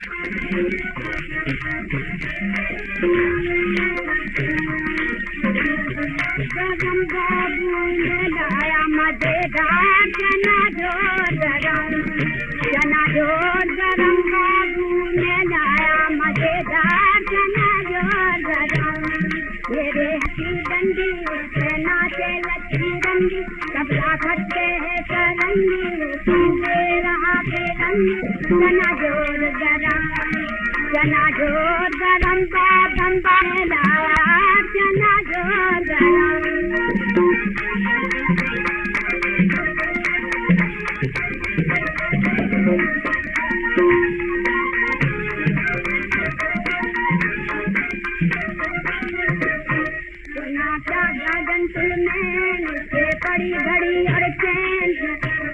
गरम बाबू ने लाया मज़ेदार चना ज़ोर गरम चना ज़ोर गरम बाबू ने लाया मज़ेदार चना ज़ोर गरम मेरे हसी डंडी उससे नाचे लच्छी रंगी तबला खट्टे है रहा बेरंगी चना ज़ोर गरम चना ज़ोर गरम बाबन बहलाया चना ज़ोर गरम नाचा गगन तुल में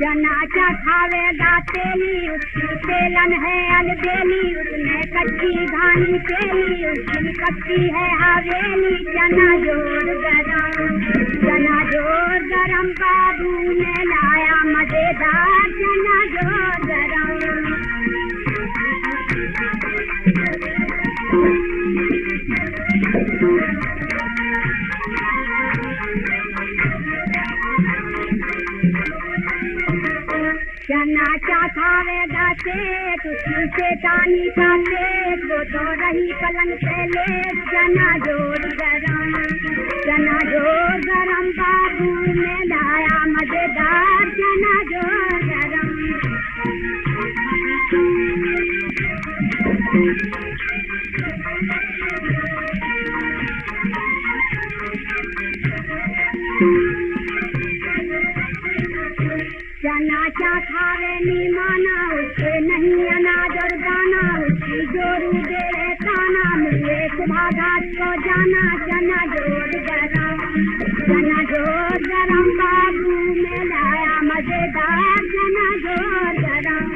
जनाचा चावे तेली। उसकी तेलन है अलबेली उसने कच्ची धानी तेली। उसकी कच्ची है हवेली। जना ज़ोर गरम, जना ज़ोर गरम, बाबू ने लाया मज़ेदार चना चना चाथावेगा सेठ उसकी चेतानी का पेट वो तो रही पलंग पे ले चना ज़ोर गरम चना ज़ोर गरम, बाबू में लाया मज़ेदार चना ज़ोर गरम। जना चाखा वे निमाना उसके नहीं अनाज और गाना उसकी जोरू दे ताना मिले सुबह घाट को जाना, जना ज़ोर गरम जना ज़ोर गरम बाबू में लाया मज़ेदार, जना ज़ोर गरम